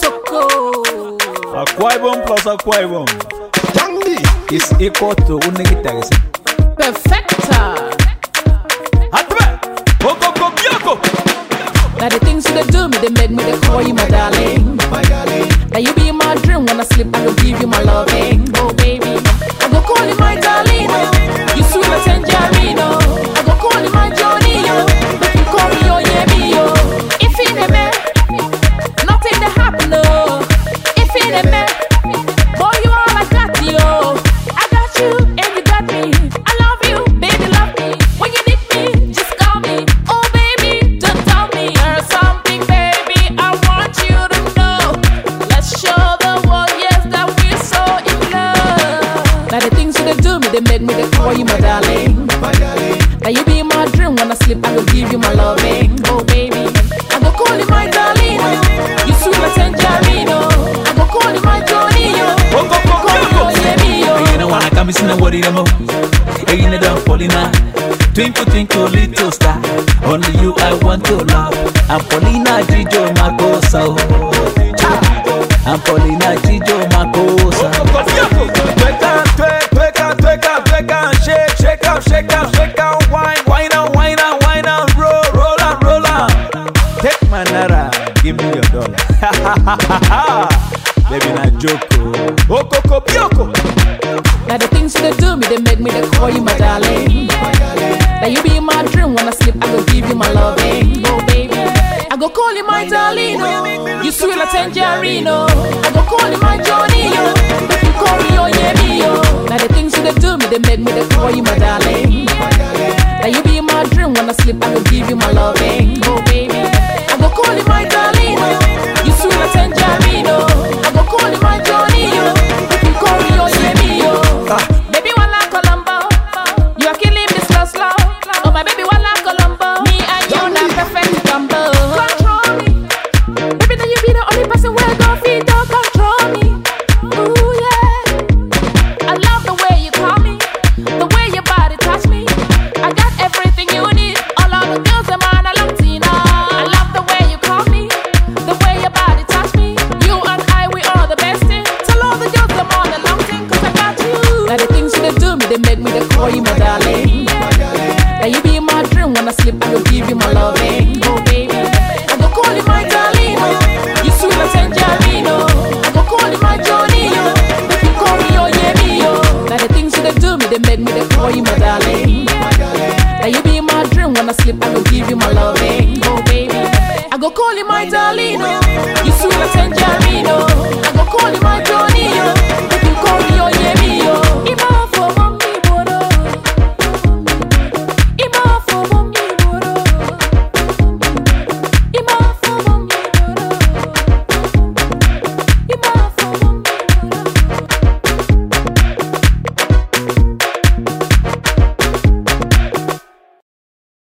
Soko. Akwa Ibom plus Akwa Ibom Jangi. is equal to Unigitagisi. Perfecta. Hatbe! Okoko Bioko! Now the things you dey do me, they make me they call you my darling. My darling. Now you be my dream when I sleep, I will give you my loving. Now the things you dey do me, they make me they call you my darling. My darling. Now you be in my dream when I sleep, I will give you my loving. Oh baby, I go call you my darling. You sweet like tangerine. I go call you my Johnny. oh. Okoko Call me oh yeah me oh. You know wanna come see no worry no oh. more. Hey, you know don't fall in love. Twinkle twinkle little star. Only you I want to love. I'm Paulina Gijo Makosa. oh. I'm Paulina Gijo Makosa. Tweka, shake, shake out, shake out, shake out, wine, wine out, wine out, wine out, roll, roll out, roll out. Take my naira, give me your dollar. Baby, na joko. Oh. Okoko Bioko! Now the things you do me, they make me they call you my darling. Now you be in my dream when I sleep, I go give you my loving. Oh baby, I go call you my darling. Oh. You sweet like tangerine. oh. I go call you my Johnny. Oh. I sleep, I go give you my loving. Oh baby, I go call you my call you my darling. Now you be in my dream when I sleep, I will give you my loving. Oh baby, I go call you my darling. Oh. You sweet like tangerine. Oh. I go call you my Johnny. Oh. Make you call me yeah me oh. Now the things you dey do me, they make me they call you my darling. Now you be in my dream when I sleep, I will give you my loving. Oh baby, I go call you my darling. Oh.